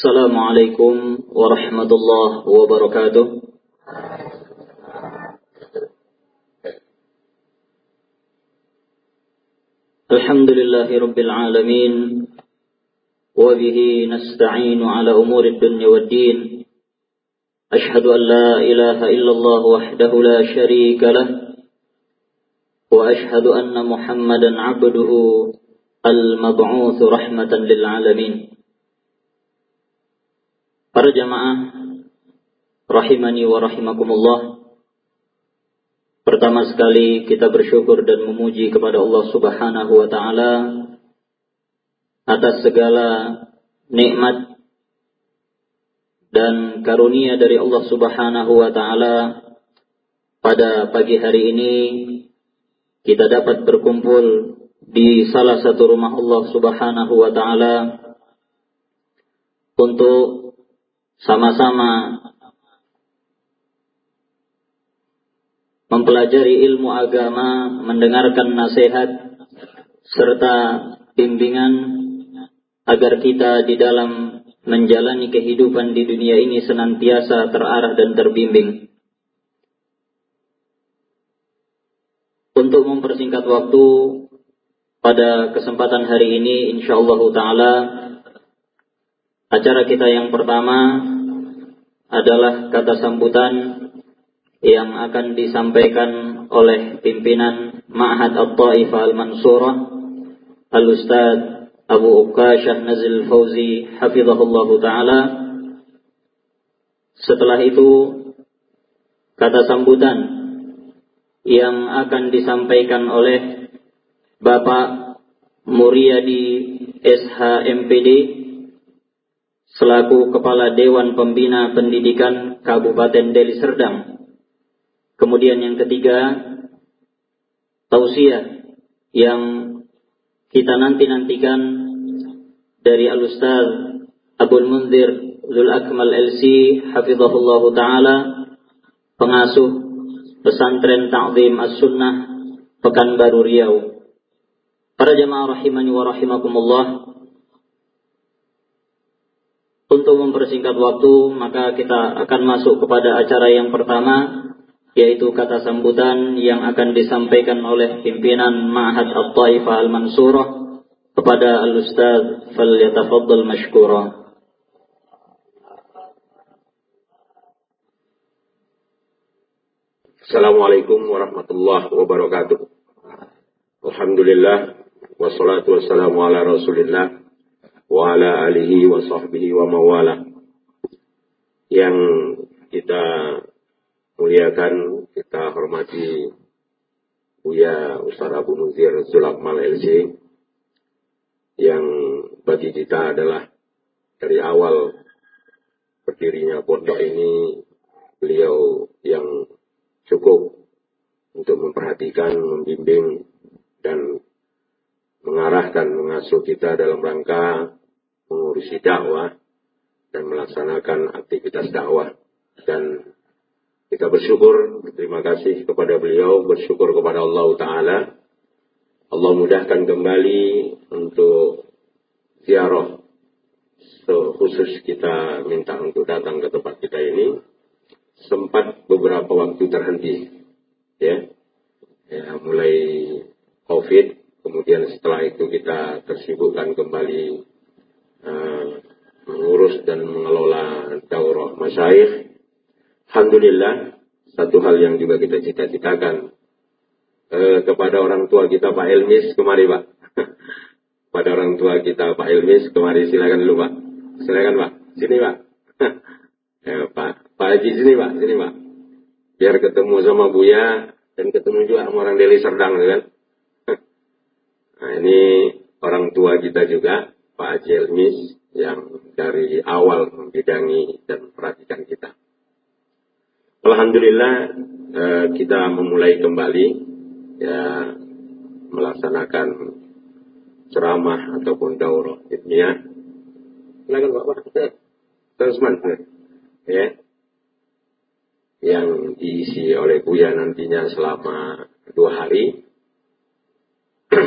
السلام عليكم ورحمة الله وبركاته. الحمد لله رب العالمين وبه نستعين على أمور الدنيا والدين. أشهد أن لا إله إلا الله وحده لا شريك له وأشهد أن محمدا عبده المبعوث رحمة للعالمين. Para jamaah rahimani wa rahimakumullah. Pertama sekali kita bersyukur dan memuji kepada Allah Subhanahu wa taala atas segala nikmat dan karunia dari Allah Subhanahu wa taala pada pagi hari ini kita dapat berkumpul di salah satu rumah Allah Subhanahu wa taala untuk sama-sama mempelajari ilmu agama, mendengarkan nasihat serta bimbingan agar kita di dalam menjalani kehidupan di dunia ini senantiasa terarah dan terbimbing. Untuk mempersingkat waktu pada kesempatan hari ini insyaallah taala Acara kita yang pertama adalah kata sambutan yang akan disampaikan oleh pimpinan Ma'had At-Taifah Al-Mansurah Al-Ustaz Abu Uqashah Nazil Fauzi Hafizahullah Ta'ala. Setelah itu kata sambutan yang akan disampaikan oleh Bapak Muryadi SHMPD selaku Kepala Dewan Pembina Pendidikan Kabupaten Deli Serdang. Kemudian yang ketiga, tausiah yang kita nanti-nantikan dari Al-Ustaz Abdul Munzir Zul Akmal LC Hafizahullah Ta'ala pengasuh pesantren Ta'zim As-Sunnah Pekanbaru Riau. Para jemaah rahimani wa rahimakumullah, untuk mempersingkat waktu, maka kita akan masuk kepada acara yang pertama, yaitu kata sambutan yang akan disampaikan oleh pimpinan Ma'had At-Taifah Al-Mansurah kepada Al-Ustaz Falyatafaddal Mashkura. Assalamualaikum warahmatullahi wabarakatuh. Alhamdulillah wassalatu wassalamu ala Rasulillah wa alihi wa sahbihi wa mawala. Yang kita muliakan, kita hormati Buya Ustaz Abu Muzir Zulakmal LC yang bagi kita adalah dari awal berdirinya pondok ini beliau yang cukup untuk memperhatikan, membimbing dan mengarahkan, mengasuh kita dalam rangka mengurusi dakwah dan melaksanakan aktivitas dakwah dan kita bersyukur, terima kasih kepada beliau, bersyukur kepada Allah Ta'ala. Allah mudahkan kembali untuk ziarah so, khusus kita minta untuk datang ke tempat kita ini. Sempat beberapa waktu terhenti, ya, ya mulai COVID, kemudian setelah itu kita tersibukkan kembali uh, mengurus dan mengelola daurah masyayikh. Alhamdulillah, satu hal yang juga kita cita-citakan uh, kepada orang tua kita Pak Elmis kemari Pak. pada orang tua kita Pak Elmis kemari silakan dulu Pak. Silakan Pak. Sini Pak. ya, Pak Pak Haji sini Pak, sini Pak. Biar ketemu sama Buya dan ketemu juga sama orang Deli Serdang kan. nah, ini orang tua kita juga Pak Jelmis yang dari awal membidangi dan memperhatikan kita. Alhamdulillah eh, kita memulai kembali ya melaksanakan ceramah ataupun daurah ilmiah. Silakan Pak. Ya. Yang diisi oleh Buya nantinya selama dua hari.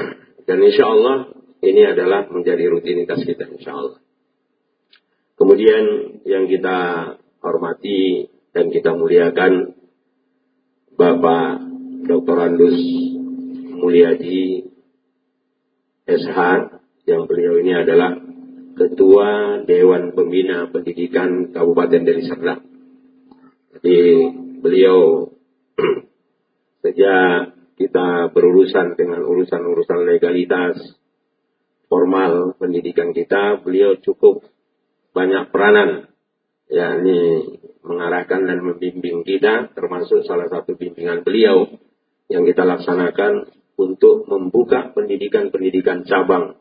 Dan insya Allah ini adalah menjadi rutinitas kita insya Allah. Kemudian yang kita hormati dan kita muliakan Bapak Dr. Andus Mulyadi SH yang beliau ini adalah Ketua Dewan Pembina Pendidikan Kabupaten Deli Serdang. Jadi beliau sejak kita berurusan dengan urusan-urusan legalitas formal pendidikan kita, beliau cukup banyak peranan yakni mengarahkan dan membimbing kita termasuk salah satu bimbingan beliau yang kita laksanakan untuk membuka pendidikan-pendidikan cabang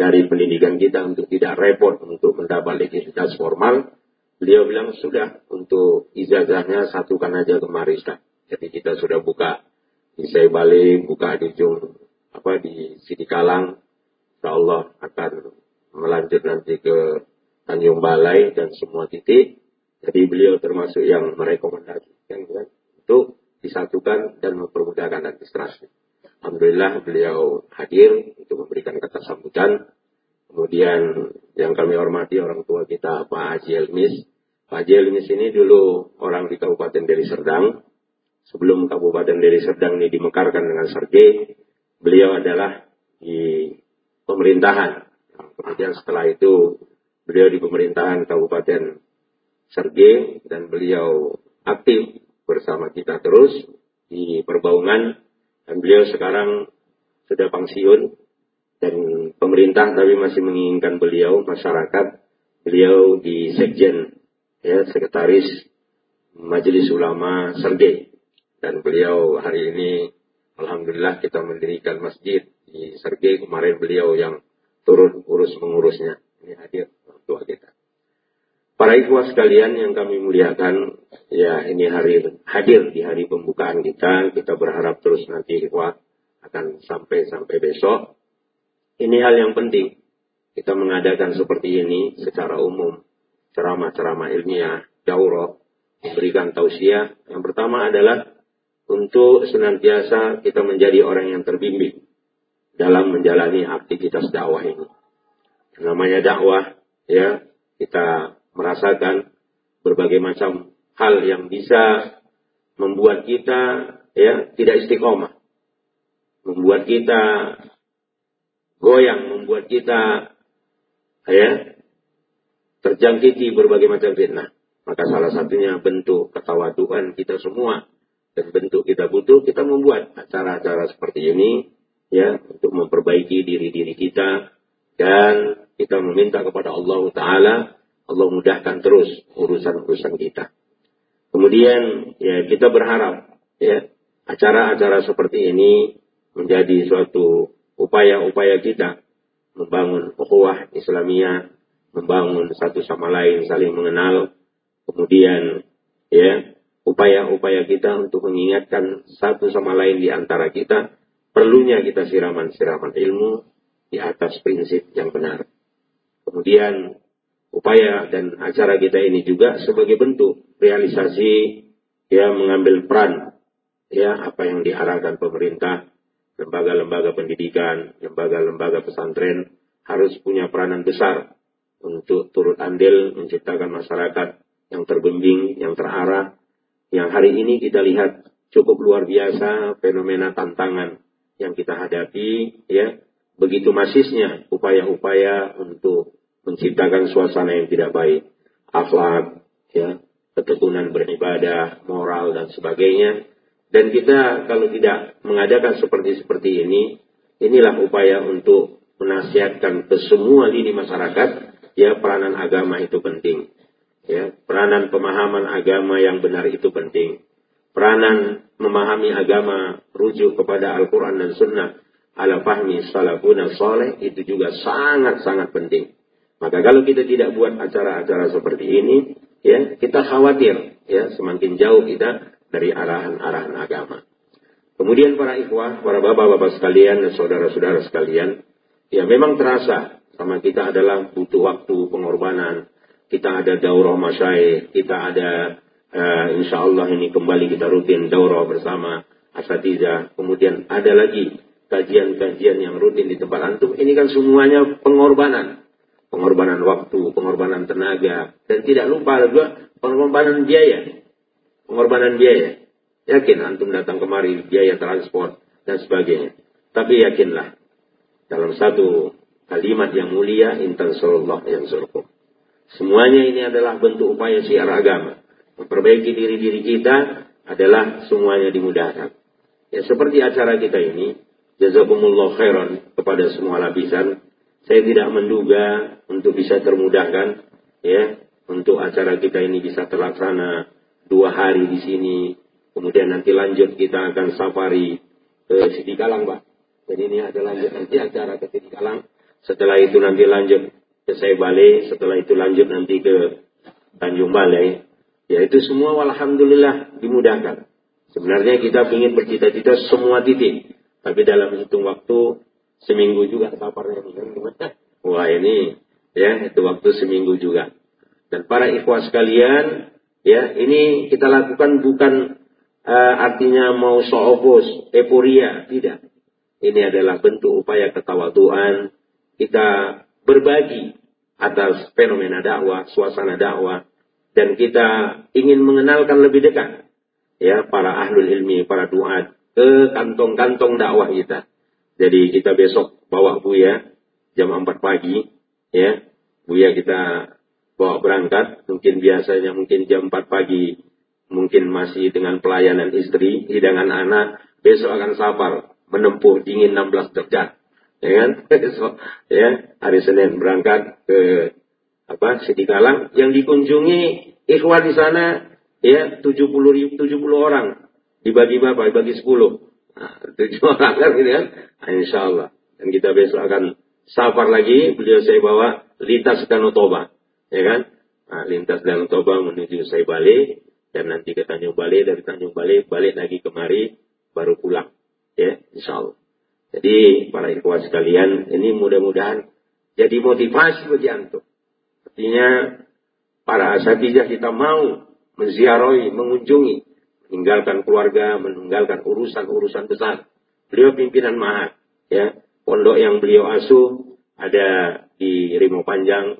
dari pendidikan kita untuk tidak repot untuk mendapat legitimitas formal. Beliau bilang sudah untuk ijazahnya satukan aja ke Marista. Jadi kita sudah buka di Bali, buka di Jung, apa di Sidikalang. Insya Allah akan melanjut nanti ke Tanjung Balai dan semua titik. Jadi beliau termasuk yang merekomendasikan kan, untuk disatukan dan mempermudahkan administrasi. Alhamdulillah beliau hadir untuk memberikan kata sambutan. Kemudian yang kami hormati orang tua kita Pak Haji Elmis. Pak Haji Elmis ini dulu orang di Kabupaten Deli Serdang. Sebelum Kabupaten Deli Serdang ini dimekarkan dengan Serge, beliau adalah di pemerintahan. Kemudian setelah itu beliau di pemerintahan Kabupaten Serge dan beliau aktif bersama kita terus di perbaungan dan beliau sekarang sudah pensiun dan pemerintah tapi masih menginginkan beliau masyarakat beliau di sekjen ya sekretaris Majelis Ulama Sergei dan beliau hari ini alhamdulillah kita mendirikan masjid di Sergei kemarin beliau yang turun urus mengurusnya ini hadir tua kita Para ikhwah sekalian yang kami muliakan, ya ini hari hadir di hari pembukaan kita. Kita berharap terus nanti ikhwah akan sampai sampai besok. Ini hal yang penting. Kita mengadakan seperti ini secara umum. Ceramah-ceramah ilmiah, daurah, memberikan tausiah. Yang pertama adalah untuk senantiasa kita menjadi orang yang terbimbing dalam menjalani aktivitas dakwah ini. Namanya dakwah, ya kita merasakan berbagai macam hal yang bisa membuat kita ya tidak istiqomah, membuat kita goyang, membuat kita ya terjangkiti berbagai macam fitnah. Maka salah satunya bentuk ketawaduan kita semua dan bentuk kita butuh kita membuat acara-acara seperti ini ya untuk memperbaiki diri-diri kita. Dan kita meminta kepada Allah Taala Allah mudahkan terus urusan-urusan kita. Kemudian ya kita berharap ya acara-acara seperti ini menjadi suatu upaya-upaya kita membangun ukhuwah Islamiyah, membangun satu sama lain saling mengenal, kemudian ya upaya-upaya kita untuk mengingatkan satu sama lain di antara kita perlunya kita siraman-siraman ilmu di atas prinsip yang benar. Kemudian upaya dan acara kita ini juga sebagai bentuk realisasi ya mengambil peran ya apa yang diarahkan pemerintah lembaga-lembaga pendidikan lembaga-lembaga pesantren harus punya peranan besar untuk turut andil menciptakan masyarakat yang terbimbing yang terarah yang hari ini kita lihat cukup luar biasa fenomena tantangan yang kita hadapi ya begitu masisnya upaya-upaya untuk menciptakan suasana yang tidak baik, akhlak, ya, ketekunan beribadah, moral dan sebagainya. Dan kita kalau tidak mengadakan seperti seperti ini, inilah upaya untuk menasihatkan ke semua lini masyarakat, ya peranan agama itu penting. Ya, peranan pemahaman agama yang benar itu penting. Peranan memahami agama rujuk kepada Al-Quran dan Sunnah ala fahmi salafuna soleh itu juga sangat-sangat penting. Maka kalau kita tidak buat acara-acara seperti ini, ya kita khawatir ya semakin jauh kita dari arahan-arahan agama. Kemudian para ikhwah, para bapak-bapak sekalian dan saudara-saudara sekalian, ya memang terasa sama kita adalah butuh waktu pengorbanan. Kita ada daurah masyaih, kita ada uh, insya Allah ini kembali kita rutin daurah bersama asatiza. Kemudian ada lagi kajian-kajian yang rutin di tempat antum. Ini kan semuanya pengorbanan pengorbanan waktu, pengorbanan tenaga, dan tidak lupa juga pengorbanan biaya. Pengorbanan biaya. Yakin antum datang kemari, biaya transport, dan sebagainya. Tapi yakinlah, dalam satu kalimat yang mulia, intan yang surkum. Semuanya ini adalah bentuk upaya syiar agama. Memperbaiki diri-diri kita adalah semuanya dimudahkan. Ya seperti acara kita ini, jazakumullah khairan kepada semua lapisan, saya tidak menduga untuk bisa termudahkan ya untuk acara kita ini bisa terlaksana dua hari di sini. Kemudian nanti lanjut kita akan safari ke Sidikalang, Pak. Jadi ini ada lanjut nanti acara ke Sidikalang. Setelah itu nanti lanjut ke Saibale, setelah itu lanjut nanti ke Tanjung Balai. Ya itu semua alhamdulillah dimudahkan. Sebenarnya kita ingin bercita-cita semua titik. Tapi dalam hitung waktu seminggu juga saparnya Wah ini ya itu waktu seminggu juga. Dan para ikhwah sekalian, ya ini kita lakukan bukan uh, artinya mau soopos, euforia, tidak. Ini adalah bentuk upaya ketawaduan kita berbagi atas fenomena dakwah, suasana dakwah, dan kita ingin mengenalkan lebih dekat ya para ahlul ilmi, para duat ke kantong-kantong dakwah kita. Jadi kita besok bawa Buya jam 4 pagi, ya. Buya kita bawa berangkat, mungkin biasanya mungkin jam 4 pagi, mungkin masih dengan pelayanan istri, hidangan anak, besok akan safar, menempuh dingin 16 derajat. Ya kan? Besok, ya, hari Senin berangkat ke apa Sidikalang yang dikunjungi ikhwan di sana ya 70 ribu, 70 orang dibagi berapa? Dibagi 10. Nah, tujuh orang kan gitu kan? Nah, insya Allah. Dan kita besok akan safar lagi, beliau saya bawa lintas Danau Toba. Ya kan? Nah, lintas Danau Toba menuju saya balik, dan nanti ke Tanjung Balai, dari Tanjung Balai balik lagi kemari, baru pulang. Ya, insya Allah. Jadi, para ikhwan sekalian, ini mudah-mudahan jadi motivasi bagi antum. Artinya, para asatijah kita mau menziarahi, mengunjungi, meninggalkan keluarga, meninggalkan urusan-urusan besar. Beliau pimpinan mahat, ya. Pondok yang beliau asuh ada di Rimo Panjang,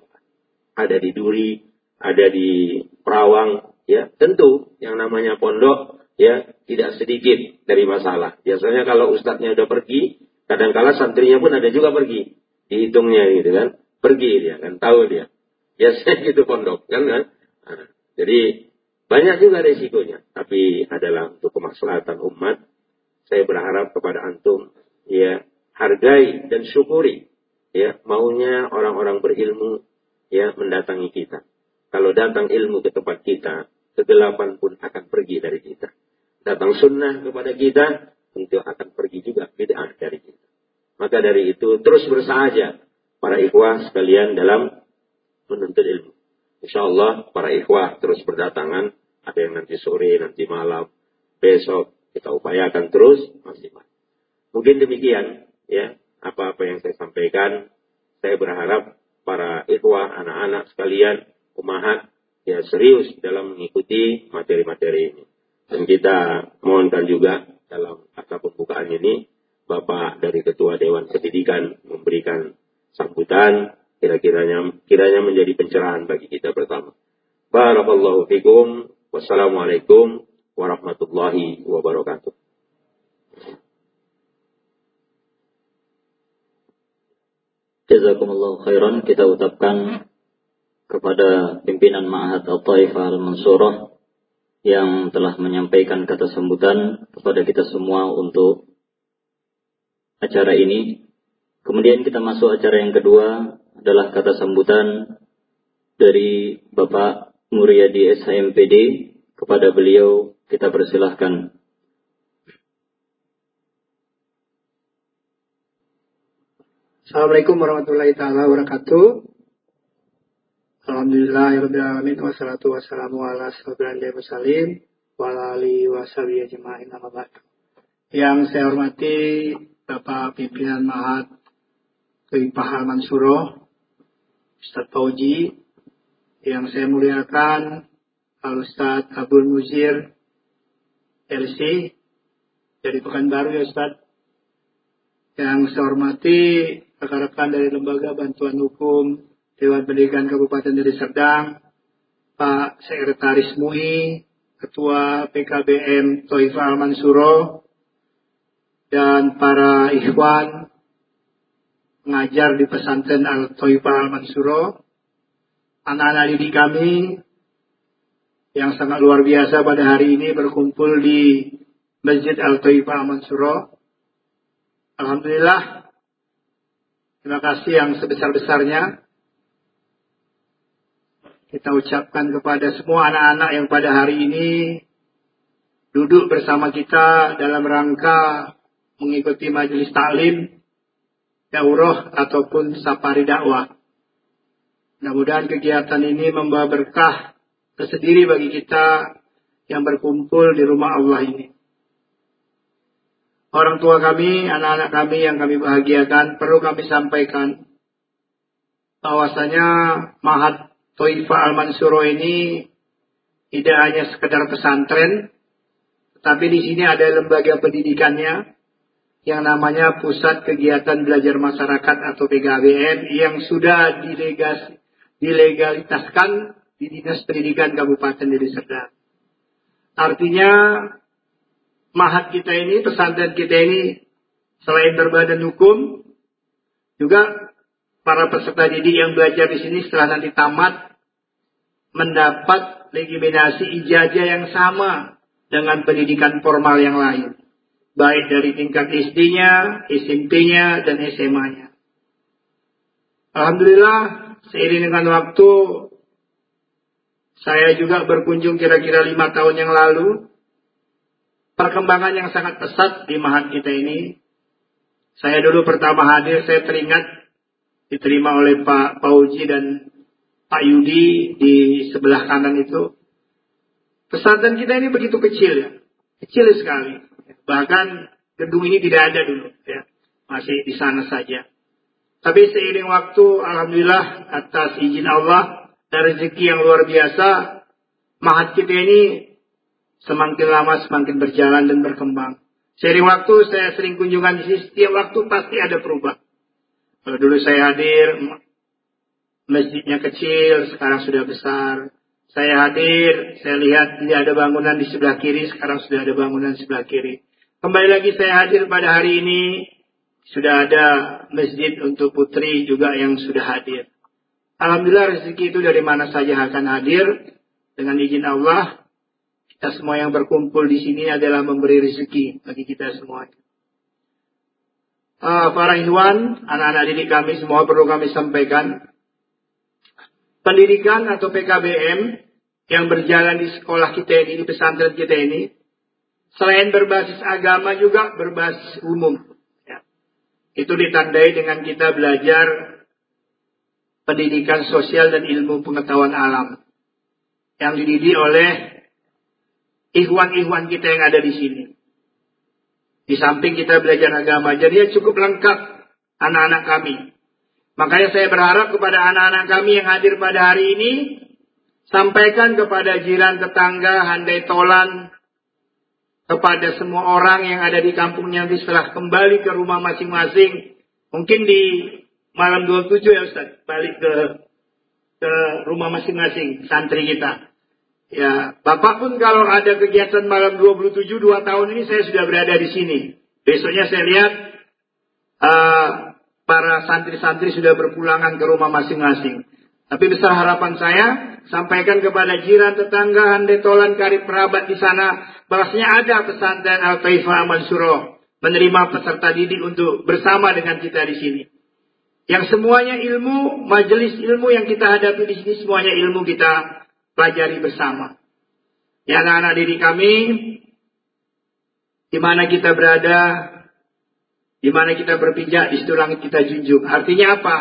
ada di Duri, ada di Perawang, ya. Tentu yang namanya pondok ya tidak sedikit dari masalah. Biasanya kalau ustadznya udah pergi, kadang-kala santrinya pun ada juga pergi. Dihitungnya gitu kan. Pergi dia kan, tahu dia. Biasanya gitu pondok kan kan. Nah, jadi banyak juga resikonya, tapi adalah untuk kemaslahatan umat. Saya berharap kepada antum ya hargai dan syukuri ya maunya orang-orang berilmu ya mendatangi kita. Kalau datang ilmu ke tempat kita, kegelapan pun akan pergi dari kita. Datang sunnah kepada kita, tentu akan pergi juga bid'ah dari kita. Maka dari itu terus bersahaja para ikhwah sekalian dalam menuntut ilmu. Insya Allah para ikhwah terus berdatangan. Ada yang nanti sore, nanti malam, besok. Kita upayakan terus maksimal. Mungkin demikian ya apa-apa yang saya sampaikan. Saya berharap para ikhwah, anak-anak sekalian, umahat, ya serius dalam mengikuti materi-materi ini. Dan kita mohonkan juga dalam kata pembukaan ini, Bapak dari Ketua Dewan Pendidikan memberikan sambutan, kira-kiranya kiranya menjadi pencerahan bagi kita pertama. Barakallahu fikum, wassalamualaikum warahmatullahi wabarakatuh. Jazakumullah khairan kita ucapkan kepada pimpinan Ma'had Al-Taifah Al-Mansurah yang telah menyampaikan kata sambutan kepada kita semua untuk acara ini. Kemudian kita masuk acara yang kedua adalah kata sambutan dari Bapak Muryadi SHMPD kepada beliau kita persilahkan. Assalamualaikum warahmatullahi taala wabarakatuh. Alhamdulillahirrahmanirrahim. Wassalatu wassalamu ala asrafil mursalin wa ala alihi washabihi ajma'in Yang saya hormati Bapak Pimpinan Mahat Pahal Mansuro, Ustaz Fauji, yang saya muliakan Al Ustaz Abdul Muzir LC dari Pekanbaru ya Ustaz. Yang saya hormati rekan-rekan dari Lembaga Bantuan Hukum Dewan Pendidikan Kabupaten Deli Serdang, Pak Sekretaris MUI, Ketua PKBM Toifa Al-Mansuro, dan para ikhwan mengajar di pesantren Al-Toifa Al-Mansuro, anak-anak didik kami yang sangat luar biasa pada hari ini berkumpul di Masjid Al-Toifa Al-Mansuro. Alhamdulillah, terima kasih yang sebesar-besarnya. Kita ucapkan kepada semua anak-anak yang pada hari ini duduk bersama kita dalam rangka mengikuti majelis taklim, daurah ataupun safari dakwah. Mudah-mudahan kegiatan ini membawa berkah tersendiri bagi kita yang berkumpul di rumah Allah ini. Orang tua kami, anak-anak kami yang kami bahagiakan, perlu kami sampaikan bahwasanya Mahat Toifa Al-Mansuro ini tidak hanya sekedar pesantren, tetapi di sini ada lembaga pendidikannya yang namanya Pusat Kegiatan Belajar Masyarakat atau PKBM yang sudah dilegas, dilegalitaskan di Dinas Pendidikan Kabupaten Deli Serdang. Artinya mahat kita ini, pesantren kita ini selain berbadan hukum, juga para peserta didik yang belajar di sini setelah nanti tamat mendapat legitimasi ijazah yang sama dengan pendidikan formal yang lain. Baik dari tingkat SD-nya, SMP-nya, dan SMA-nya. Alhamdulillah, seiring dengan waktu, saya juga berkunjung kira-kira lima tahun yang lalu. Perkembangan yang sangat pesat di Mahat kita ini. Saya dulu pertama hadir, saya teringat diterima oleh Pak Pauji dan Pak Yudi di sebelah kanan itu. Pesantren kita ini begitu kecil ya. Kecil sekali. Bahkan gedung ini tidak ada dulu ya. Masih di sana saja. Tapi seiring waktu, Alhamdulillah atas izin Allah dan rezeki yang luar biasa, mahat kita ini semakin lama semakin berjalan dan berkembang. Seiring waktu saya sering kunjungan di sini, setiap waktu pasti ada perubahan. Kalau dulu saya hadir, masjidnya kecil, sekarang sudah besar. Saya hadir, saya lihat tidak ada bangunan di sebelah kiri, sekarang sudah ada bangunan di sebelah kiri. Kembali lagi saya hadir pada hari ini, sudah ada masjid untuk putri juga yang sudah hadir. Alhamdulillah rezeki itu dari mana saja akan hadir. Dengan izin Allah, kita semua yang berkumpul di sini adalah memberi rezeki bagi kita semuanya uh, para ikhwan, anak-anak didik kami semua perlu kami sampaikan. Pendidikan atau PKBM yang berjalan di sekolah kita ini, di pesantren kita ini, selain berbasis agama juga berbasis umum. Ya. Itu ditandai dengan kita belajar pendidikan sosial dan ilmu pengetahuan alam. Yang dididik oleh ikhwan-ikhwan kita yang ada di sini. Di samping kita belajar agama, jadi ya cukup lengkap anak-anak kami. Makanya saya berharap kepada anak-anak kami yang hadir pada hari ini, sampaikan kepada jiran tetangga, handai tolan, kepada semua orang yang ada di kampungnya nanti setelah kembali ke rumah masing-masing. Mungkin di malam 27 ya Ustaz, balik ke ke rumah masing-masing santri kita. Ya, Bapak pun kalau ada kegiatan malam 27 dua tahun ini saya sudah berada di sini. Besoknya saya lihat uh, para santri-santri sudah berpulangan ke rumah masing-masing. Tapi besar harapan saya sampaikan kepada jiran tetangga handetolan karib perabat di sana bahwasanya ada pesantren Al Taifah Amal Suro menerima peserta didik untuk bersama dengan kita di sini. Yang semuanya ilmu, majelis ilmu yang kita hadapi di sini semuanya ilmu kita pelajari bersama. Ya anak-anak diri kami, di mana kita berada, di mana kita berpijak, di situ langit kita junjung. Artinya apa?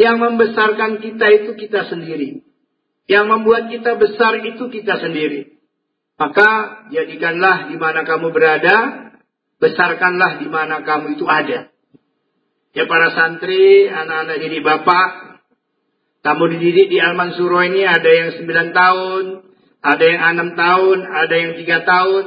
Yang membesarkan kita itu kita sendiri. Yang membuat kita besar itu kita sendiri. Maka jadikanlah di mana kamu berada, besarkanlah di mana kamu itu ada. Ya para santri, anak-anak diri bapak, kamu dididik di Al-Mansuro ini ada yang 9 tahun, ada yang 6 tahun, ada yang 3 tahun.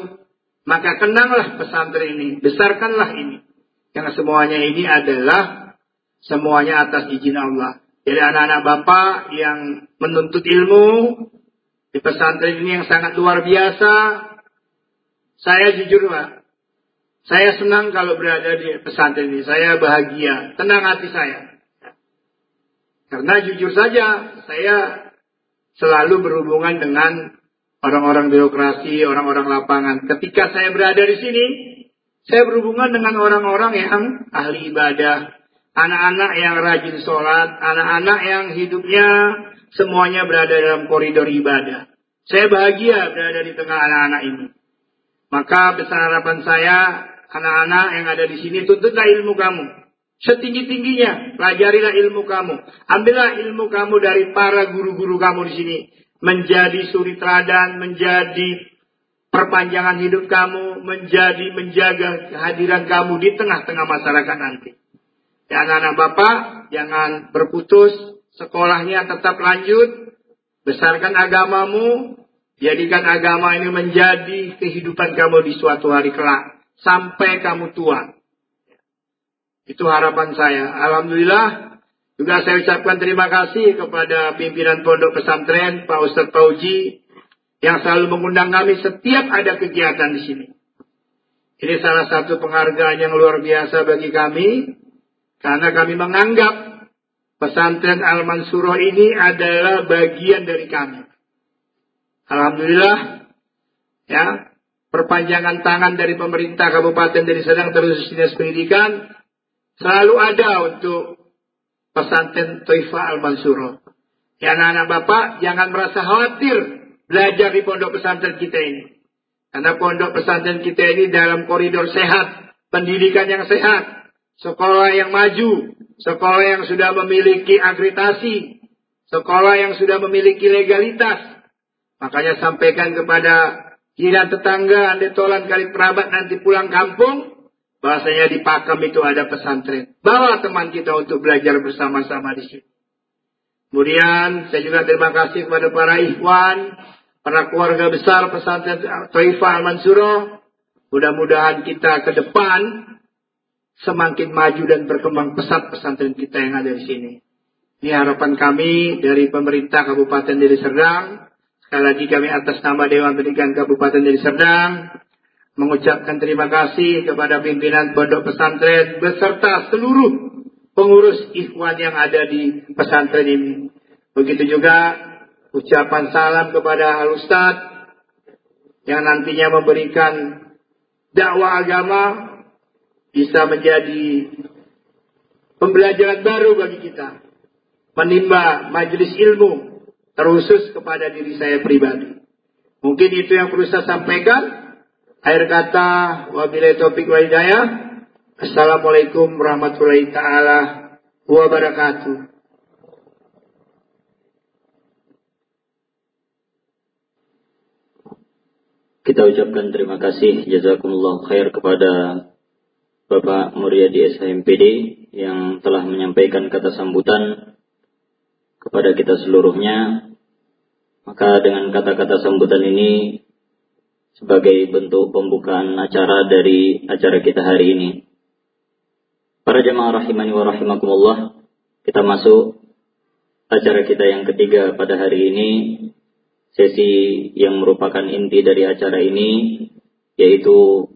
Maka kenanglah pesantren ini, besarkanlah ini. Karena semuanya ini adalah semuanya atas izin Allah. Jadi anak-anak bapak yang menuntut ilmu di pesantren ini yang sangat luar biasa. Saya jujur Pak, saya senang kalau berada di pesantren ini. Saya bahagia, tenang hati saya. Karena jujur saja, saya selalu berhubungan dengan orang-orang birokrasi, orang-orang lapangan. Ketika saya berada di sini, saya berhubungan dengan orang-orang yang ahli ibadah, anak-anak yang rajin sholat, anak-anak yang hidupnya semuanya berada dalam koridor ibadah. Saya bahagia berada di tengah anak-anak ini. Maka besar harapan saya, anak-anak yang ada di sini, tuntutlah ilmu kamu. Setinggi-tingginya, pelajarilah ilmu kamu. Ambillah ilmu kamu dari para guru-guru kamu di sini. Menjadi suri teladan, menjadi perpanjangan hidup kamu, menjadi menjaga kehadiran kamu di tengah-tengah masyarakat nanti. Ya anak-anak bapak, jangan berputus, sekolahnya tetap lanjut, besarkan agamamu, jadikan agama ini menjadi kehidupan kamu di suatu hari kelak, sampai kamu tua. Itu harapan saya. Alhamdulillah, juga saya ucapkan terima kasih kepada pimpinan pondok pesantren, Pak Ustadz Pauji, yang selalu mengundang kami setiap ada kegiatan di sini. Ini salah satu penghargaan yang luar biasa bagi kami, karena kami menganggap pesantren Al-Mansurah ini adalah bagian dari kami. Alhamdulillah, ya, perpanjangan tangan dari pemerintah Kabupaten dari Sedang terus Dinas Pendidikan selalu ada untuk pesantren Toifa Al-Mansurah. Ya anak-anak Bapak jangan merasa khawatir belajar di pondok pesantren kita ini. Karena pondok pesantren kita ini dalam koridor sehat, pendidikan yang sehat, sekolah yang maju, sekolah yang sudah memiliki akreditasi, sekolah yang sudah memiliki legalitas. Makanya sampaikan kepada jiran tetangga, anda tolan kali perabat nanti pulang kampung, bahasanya di Pakam itu ada pesantren. Bawa teman kita untuk belajar bersama-sama di sini. Kemudian saya juga terima kasih kepada para ikhwan, para keluarga besar pesantren Taifah Al-Mansuro. Mudah-mudahan kita ke depan semakin maju dan berkembang pesat pesantren kita yang ada di sini. Ini harapan kami dari pemerintah Kabupaten Deli Serdang. Sekali lagi kami atas nama Dewan Pendidikan Kabupaten Deli Serdang mengucapkan terima kasih kepada pimpinan pondok pesantren beserta seluruh pengurus ikhwan yang ada di pesantren ini. Begitu juga ucapan salam kepada Al yang nantinya memberikan dakwah agama bisa menjadi pembelajaran baru bagi kita. Menimba majelis ilmu terusus kepada diri saya pribadi. Mungkin itu yang perlu saya sampaikan. Akhir kata, wabillahi taufiq wa hidayah. Assalamualaikum warahmatullahi taala wabarakatuh. Kita ucapkan terima kasih jazakumullah khair kepada Bapak Muryadi SHMPD yang telah menyampaikan kata sambutan kepada kita seluruhnya. Maka dengan kata-kata sambutan ini sebagai bentuk pembukaan acara dari acara kita hari ini. Para jemaah rahimani wa rahimakumullah, kita masuk acara kita yang ketiga pada hari ini, sesi yang merupakan inti dari acara ini, yaitu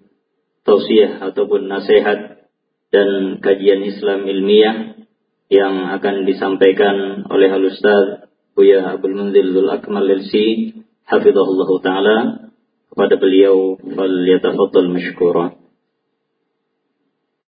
tausiah ataupun nasihat dan kajian Islam ilmiah yang akan disampaikan oleh Al Ustaz Buya Abdul Munzil Zul Akmal Lilsi hafizahullah taala. Kepada beliau fal yatafaddal mashkura